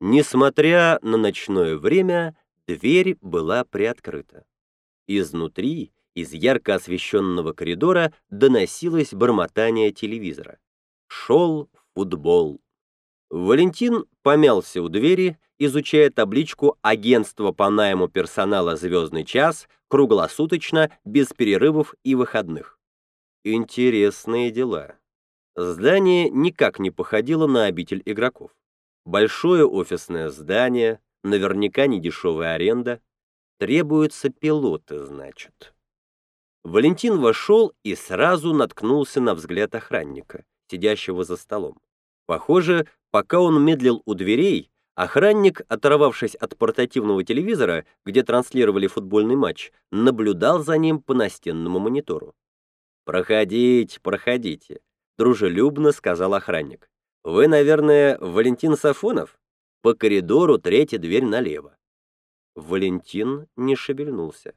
Несмотря на ночное время, дверь была приоткрыта. Изнутри, из ярко освещенного коридора, доносилось бормотание телевизора. Шел футбол. Валентин помялся у двери, изучая табличку «Агентство по найму персонала «Звездный час» круглосуточно, без перерывов и выходных». Интересные дела. Здание никак не походило на обитель игроков. Большое офисное здание, наверняка недешевая аренда. Требуются пилоты, значит. Валентин вошел и сразу наткнулся на взгляд охранника, сидящего за столом. Похоже, пока он медлил у дверей, охранник, оторвавшись от портативного телевизора, где транслировали футбольный матч, наблюдал за ним по настенному монитору. «Проходите, проходите», — дружелюбно сказал охранник. «Вы, наверное, Валентин Сафонов? По коридору третья дверь налево». Валентин не шевельнулся.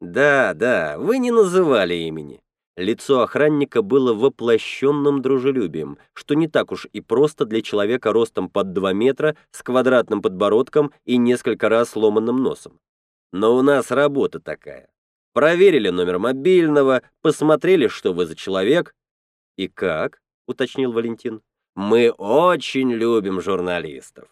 «Да, да, вы не называли имени». Лицо охранника было воплощенным дружелюбием, что не так уж и просто для человека ростом под 2 метра, с квадратным подбородком и несколько раз сломанным носом. «Но у нас работа такая. Проверили номер мобильного, посмотрели, что вы за человек». «И как?» — уточнил Валентин. «Мы очень любим журналистов».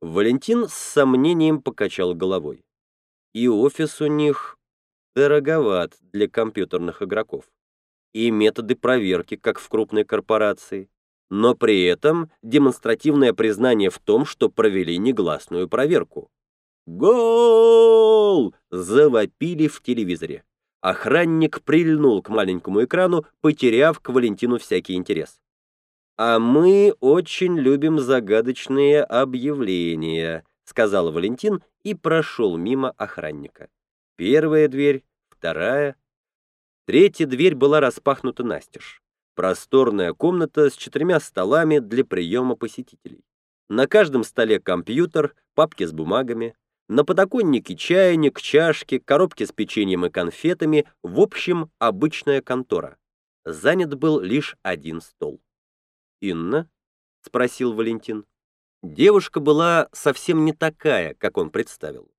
Валентин с сомнением покачал головой. И офис у них дороговат для компьютерных игроков. И методы проверки, как в крупной корпорации. Но при этом демонстративное признание в том, что провели негласную проверку. «Гол!» — завопили в телевизоре. Охранник прильнул к маленькому экрану, потеряв к Валентину всякий интерес. «А мы очень любим загадочные объявления», — сказал Валентин и прошел мимо охранника. Первая дверь, вторая. Третья дверь была распахнута настежь. Просторная комната с четырьмя столами для приема посетителей. На каждом столе компьютер, папки с бумагами, на подоконнике чайник, чашки, коробки с печеньем и конфетами, в общем, обычная контора. Занят был лишь один стол. «Инна?» — спросил Валентин. Девушка была совсем не такая, как он представил.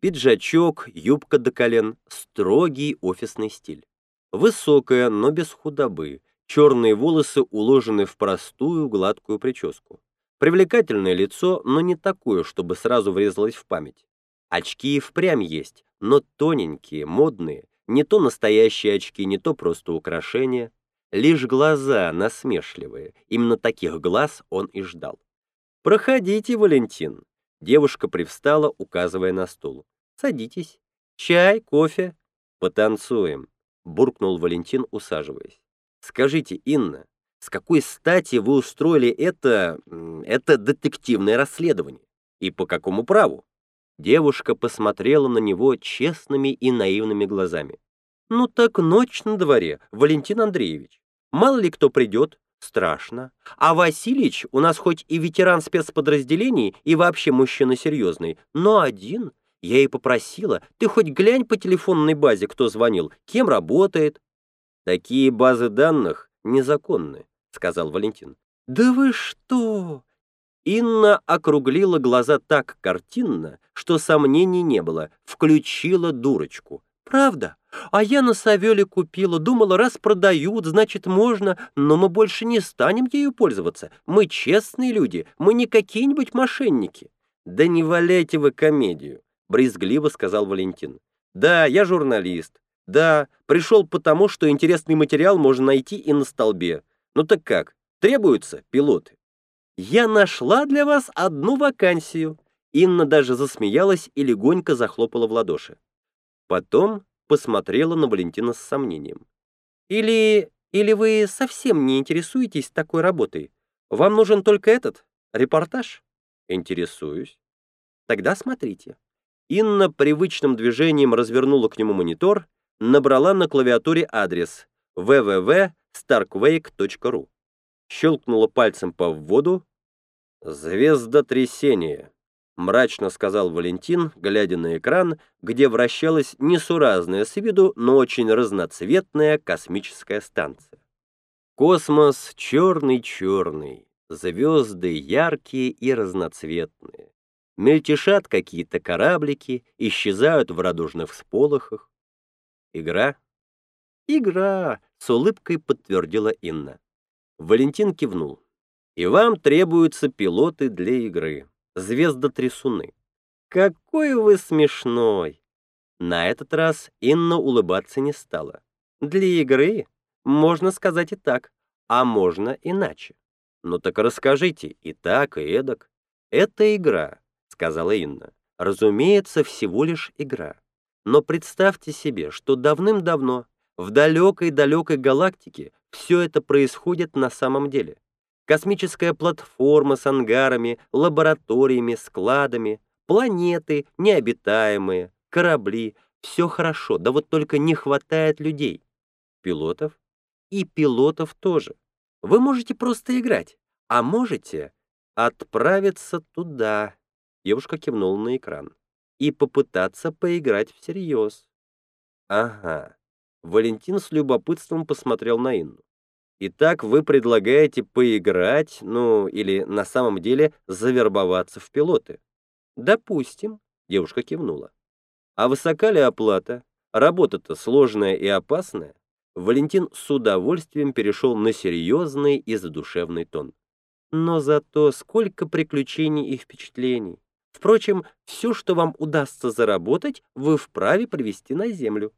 Пиджачок, юбка до колен, строгий офисный стиль. Высокая, но без худобы, черные волосы уложены в простую гладкую прическу. Привлекательное лицо, но не такое, чтобы сразу врезалось в память. Очки и впрямь есть, но тоненькие, модные, не то настоящие очки, не то просто украшения. Лишь глаза насмешливые, именно таких глаз он и ждал. «Проходите, Валентин». Девушка привстала, указывая на стул. «Садитесь. Чай, кофе. Потанцуем», — буркнул Валентин, усаживаясь. «Скажите, Инна, с какой стати вы устроили это... это детективное расследование? И по какому праву?» Девушка посмотрела на него честными и наивными глазами. «Ну так ночь на дворе, Валентин Андреевич. Мало ли кто придет, страшно. А Васильич у нас хоть и ветеран спецподразделений и вообще мужчина серьезный, но один. Я и попросила, ты хоть глянь по телефонной базе, кто звонил, кем работает». «Такие базы данных незаконны», — сказал Валентин. «Да вы что?» Инна округлила глаза так картинно, что сомнений не было, включила дурочку. «Правда? А я на Савеле купила, думала, раз продают, значит, можно, но мы больше не станем ею пользоваться. Мы честные люди, мы не какие-нибудь мошенники». «Да не валяйте вы комедию», — брезгливо сказал Валентин. «Да, я журналист. Да, пришел потому, что интересный материал можно найти и на столбе. Ну так как, требуются пилоты?» «Я нашла для вас одну вакансию». Инна даже засмеялась и легонько захлопала в ладоши. Потом посмотрела на Валентина с сомнением. «Или... или вы совсем не интересуетесь такой работой? Вам нужен только этот репортаж?» «Интересуюсь». «Тогда смотрите». Инна привычным движением развернула к нему монитор, набрала на клавиатуре адрес www.starkwake.ru щелкнула пальцем по вводу. «Звездотрясение», — мрачно сказал Валентин, глядя на экран, где вращалась несуразная с виду, но очень разноцветная космическая станция. Космос черный-черный, Звезды яркие и разноцветные. Мельтешат какие-то кораблики, исчезают в радужных всполохах. Игра? Игра, с улыбкой подтвердила Инна. Валентин кивнул. И вам требуются пилоты для игры. Звездотрясуны. Какой вы смешной! На этот раз Инна улыбаться не стала. Для игры можно сказать и так, а можно иначе. Ну так расскажите, и так, и эдак. Это игра, сказала Инна. Разумеется, всего лишь игра. Но представьте себе, что давным-давно в далекой-далекой галактике все это происходит на самом деле. Космическая платформа с ангарами, лабораториями, складами, планеты, необитаемые, корабли. Все хорошо, да вот только не хватает людей. Пилотов? И пилотов тоже. Вы можете просто играть, а можете отправиться туда. Девушка кивнула на экран. И попытаться поиграть всерьез. Ага. Валентин с любопытством посмотрел на Инну. Итак, вы предлагаете поиграть, ну, или на самом деле завербоваться в пилоты? Допустим, девушка кивнула. А высока ли оплата? Работа-то сложная и опасная. Валентин с удовольствием перешел на серьезный и задушевный тон. Но зато сколько приключений и впечатлений. Впрочем, все, что вам удастся заработать, вы вправе привести на землю.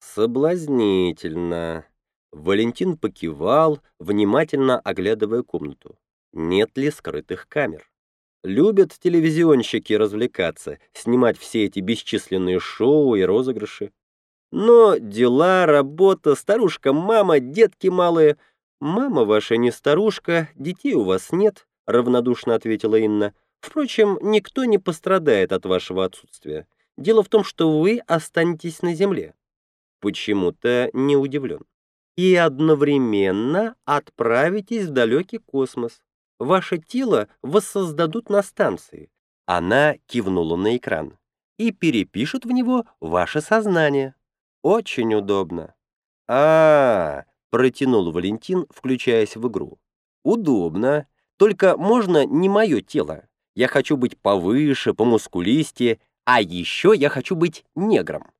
Соблазнительно. Валентин покивал, внимательно оглядывая комнату. Нет ли скрытых камер? Любят телевизионщики развлекаться, снимать все эти бесчисленные шоу и розыгрыши. Но дела, работа, старушка-мама, детки малые. Мама ваша не старушка, детей у вас нет, равнодушно ответила Инна. Впрочем, никто не пострадает от вашего отсутствия. Дело в том, что вы останетесь на земле. Почему-то не удивлен. И одновременно отправитесь в далекий космос ваше тело воссоздадут на станции. Она кивнула на экран. И перепишут в него ваше сознание. Очень удобно. А, -а, -а протянул Валентин, включаясь в игру. Удобно. Только можно не мое тело. Я хочу быть повыше, помускулистее, а еще я хочу быть негром.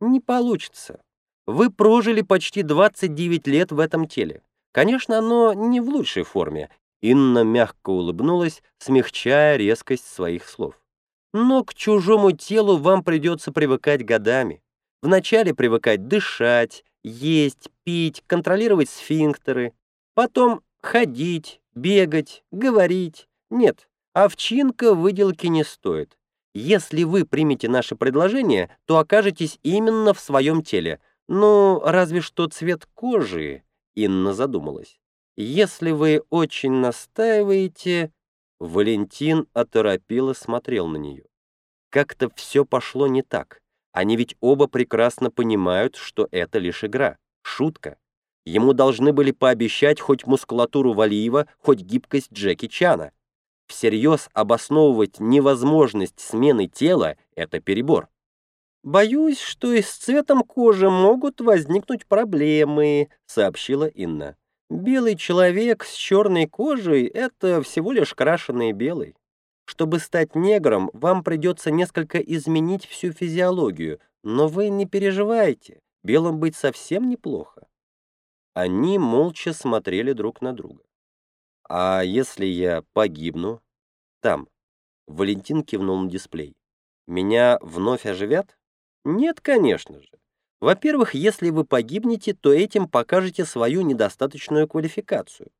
Не получится. Вы прожили почти 29 лет в этом теле. Конечно, оно не в лучшей форме, Инна мягко улыбнулась, смягчая резкость своих слов. «Но к чужому телу вам придется привыкать годами. Вначале привыкать дышать, есть, пить, контролировать сфинктеры. Потом ходить, бегать, говорить. Нет, овчинка выделки не стоит. Если вы примете наше предложение, то окажетесь именно в своем теле. Ну, разве что цвет кожи...» Инна задумалась. Если вы очень настаиваете...» Валентин оторопело смотрел на нее. Как-то все пошло не так. Они ведь оба прекрасно понимают, что это лишь игра, шутка. Ему должны были пообещать хоть мускулатуру Валиева, хоть гибкость Джеки Чана. Всерьез обосновывать невозможность смены тела — это перебор. «Боюсь, что и с цветом кожи могут возникнуть проблемы», — сообщила Инна. Белый человек с черной кожей — это всего лишь крашеный белый. Чтобы стать негром, вам придется несколько изменить всю физиологию, но вы не переживайте, белым быть совсем неплохо. Они молча смотрели друг на друга. «А если я погибну?» «Там». Валентин кивнул на дисплей. «Меня вновь оживят?» «Нет, конечно же. Во-первых, если вы погибнете, то этим покажете свою недостаточную квалификацию.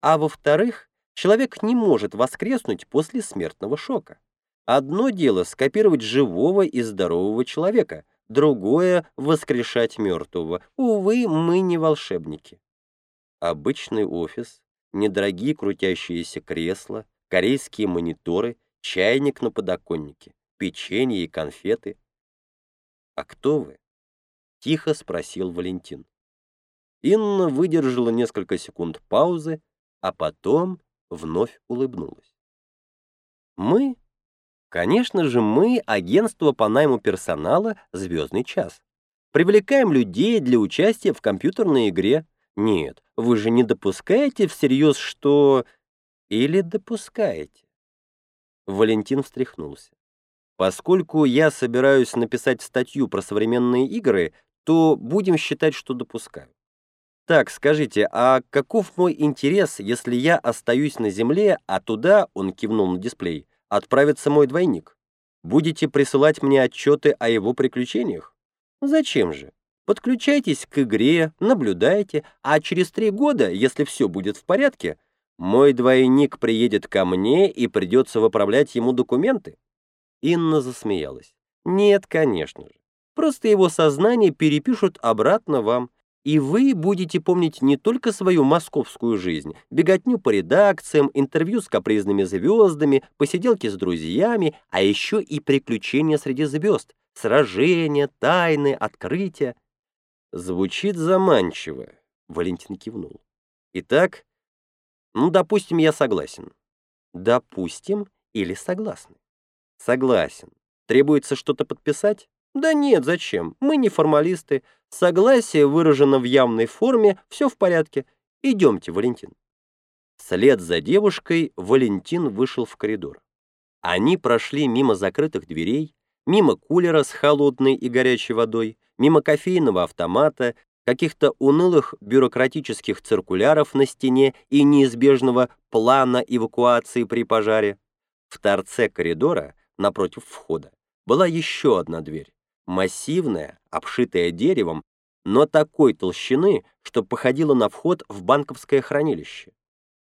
А во-вторых, человек не может воскреснуть после смертного шока. Одно дело скопировать живого и здорового человека, другое — воскрешать мертвого. Увы, мы не волшебники. Обычный офис, недорогие крутящиеся кресла, корейские мониторы, чайник на подоконнике, печенье и конфеты. А кто вы? — тихо спросил Валентин. Инна выдержала несколько секунд паузы, а потом вновь улыбнулась. «Мы? Конечно же, мы — агентство по найму персонала «Звездный час». Привлекаем людей для участия в компьютерной игре. Нет, вы же не допускаете всерьез, что... Или допускаете? Валентин встряхнулся. Поскольку я собираюсь написать статью про современные игры, то будем считать, что допускаю. Так, скажите, а каков мой интерес, если я остаюсь на Земле, а туда, он кивнул на дисплей, отправится мой двойник? Будете присылать мне отчеты о его приключениях? Зачем же? Подключайтесь к игре, наблюдайте, а через три года, если все будет в порядке, мой двойник приедет ко мне и придется выправлять ему документы. Инна засмеялась. Нет, конечно же. Просто его сознание перепишут обратно вам, и вы будете помнить не только свою московскую жизнь, беготню по редакциям, интервью с капризными звездами, посиделки с друзьями, а еще и приключения среди звезд, сражения, тайны, открытия. Звучит заманчиво, Валентин кивнул. Итак, ну, допустим, я согласен. Допустим или согласны? Согласен. Требуется что-то подписать? Да нет, зачем? Мы не формалисты. Согласие выражено в явной форме, все в порядке. Идемте, Валентин. Вслед за девушкой Валентин вышел в коридор. Они прошли мимо закрытых дверей, мимо кулера с холодной и горячей водой, мимо кофейного автомата, каких-то унылых бюрократических циркуляров на стене и неизбежного плана эвакуации при пожаре. В торце коридора, напротив входа, была еще одна дверь, массивная, обшитая деревом, но такой толщины, что походила на вход в банковское хранилище.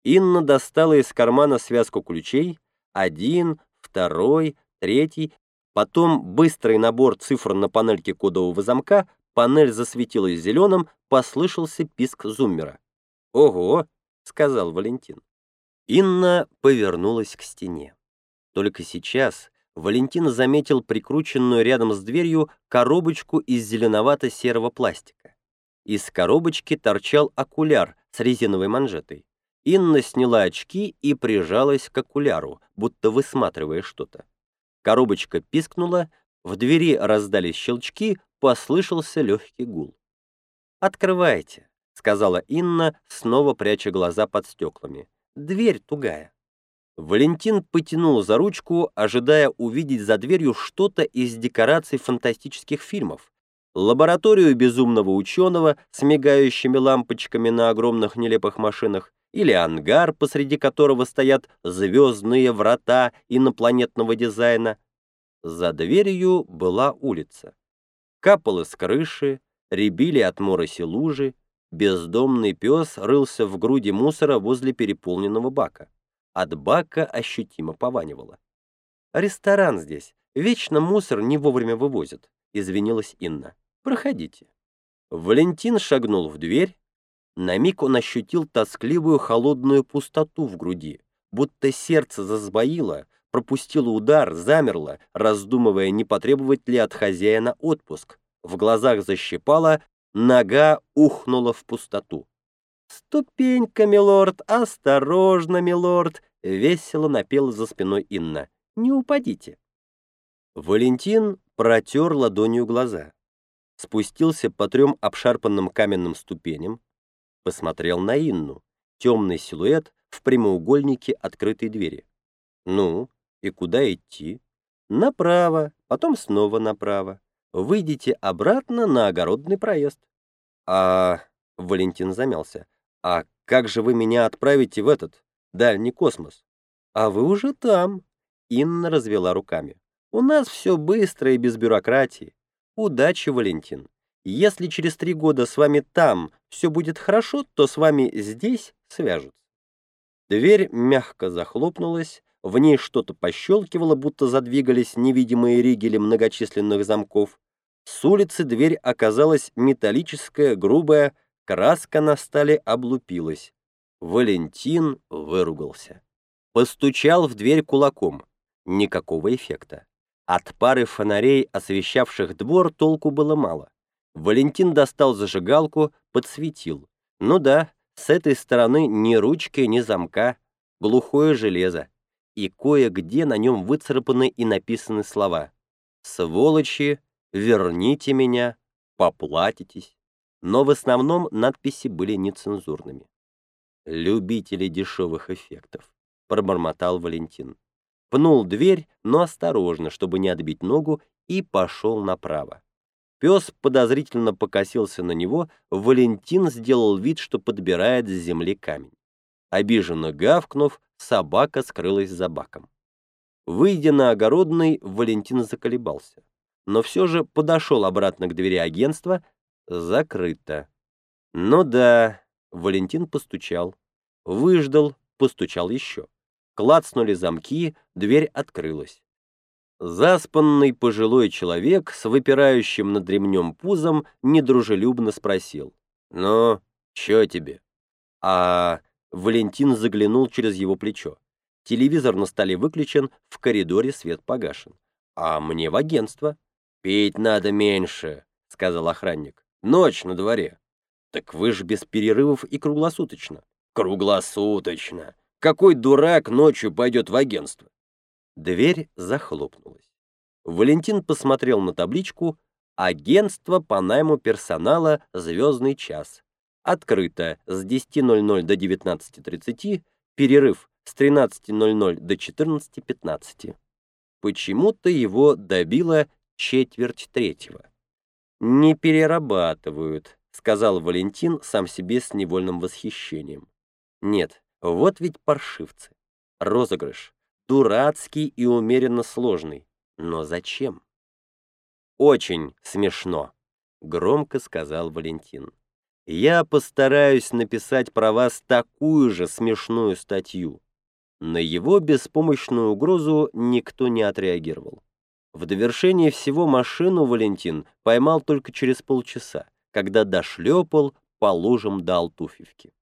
Инна достала из кармана связку ключей, один, второй, третий, потом быстрый набор цифр на панельке кодового замка, панель засветилась зеленым, послышался писк зуммера. «Ого!» — сказал Валентин. Инна повернулась к стене. Только сейчас Валентин заметил прикрученную рядом с дверью коробочку из зеленовато-серого пластика. Из коробочки торчал окуляр с резиновой манжетой. Инна сняла очки и прижалась к окуляру, будто высматривая что-то. Коробочка пискнула, в двери раздались щелчки, послышался легкий гул. «Открывайте», — сказала Инна, снова пряча глаза под стеклами. «Дверь тугая». Валентин потянул за ручку, ожидая увидеть за дверью что-то из декораций фантастических фильмов. Лабораторию безумного ученого с мигающими лампочками на огромных нелепых машинах, или ангар, посреди которого стоят звездные врата инопланетного дизайна. За дверью была улица. Капало с крыши, рябили от мороси лужи, бездомный пес рылся в груди мусора возле переполненного бака. От бака ощутимо пованивало. «Ресторан здесь. Вечно мусор не вовремя вывозят», — извинилась Инна. «Проходите». Валентин шагнул в дверь. На миг он ощутил тоскливую холодную пустоту в груди, будто сердце засбоило, пропустило удар, замерло, раздумывая, не потребовать ли от хозяина отпуск. В глазах защипало, нога ухнула в пустоту. «Ступенька, милорд, осторожно, милорд!» — весело напела за спиной Инна. «Не упадите!» Валентин протер ладонью глаза, спустился по трем обшарпанным каменным ступеням, посмотрел на Инну, темный силуэт в прямоугольнике открытой двери. «Ну, и куда идти?» «Направо, потом снова направо. Выйдите обратно на огородный проезд». «А...» — Валентин замялся. «А как же вы меня отправите в этот дальний космос?» «А вы уже там», — Инна развела руками. «У нас все быстро и без бюрократии. Удачи, Валентин. Если через три года с вами там все будет хорошо, то с вами здесь свяжутся». Дверь мягко захлопнулась, в ней что-то пощелкивало, будто задвигались невидимые ригели многочисленных замков. С улицы дверь оказалась металлическая, грубая, Краска на столе облупилась. Валентин выругался. Постучал в дверь кулаком. Никакого эффекта. От пары фонарей, освещавших двор, толку было мало. Валентин достал зажигалку, подсветил. Ну да, с этой стороны ни ручки, ни замка, глухое железо. И кое-где на нем выцарапаны и написаны слова. «Сволочи, верните меня, поплатитесь». Но в основном надписи были нецензурными. «Любители дешевых эффектов», — пробормотал Валентин. Пнул дверь, но осторожно, чтобы не отбить ногу, и пошел направо. Пес подозрительно покосился на него, Валентин сделал вид, что подбирает с земли камень. Обиженно гавкнув, собака скрылась за баком. Выйдя на огородный, Валентин заколебался. Но все же подошел обратно к двери агентства. Закрыто. Ну да, Валентин постучал. Выждал, постучал еще. Клацнули замки, дверь открылась. Заспанный пожилой человек с выпирающим над ремнем пузом недружелюбно спросил. «Ну, чё тебе?» А Валентин заглянул через его плечо. Телевизор на столе выключен, в коридоре свет погашен. «А мне в агентство». «Пить надо меньше», — сказал охранник. «Ночь на дворе». «Так вы ж без перерывов и круглосуточно». «Круглосуточно. Какой дурак ночью пойдет в агентство?» Дверь захлопнулась. Валентин посмотрел на табличку «Агентство по найму персонала «Звездный час». Открыто с 10.00 до 19.30, перерыв с 13.00 до 14.15. Почему-то его добило четверть третьего. «Не перерабатывают», — сказал Валентин сам себе с невольным восхищением. «Нет, вот ведь паршивцы. Розыгрыш дурацкий и умеренно сложный. Но зачем? «Очень смешно», — громко сказал Валентин. «Я постараюсь написать про вас такую же смешную статью». На его беспомощную угрозу никто не отреагировал. В довершение всего машину Валентин поймал только через полчаса, когда дошлепал по лужам до Алтуфьевки.